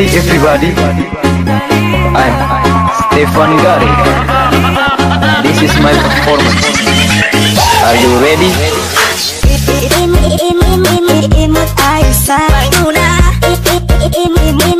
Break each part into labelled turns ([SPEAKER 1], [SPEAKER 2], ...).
[SPEAKER 1] Hey everybody, I'm Stefan Gari. This is my performance. Are you ready?
[SPEAKER 2] Imut Aisyah Luna Imut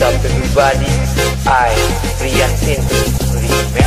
[SPEAKER 3] something everybody I Rian Sintu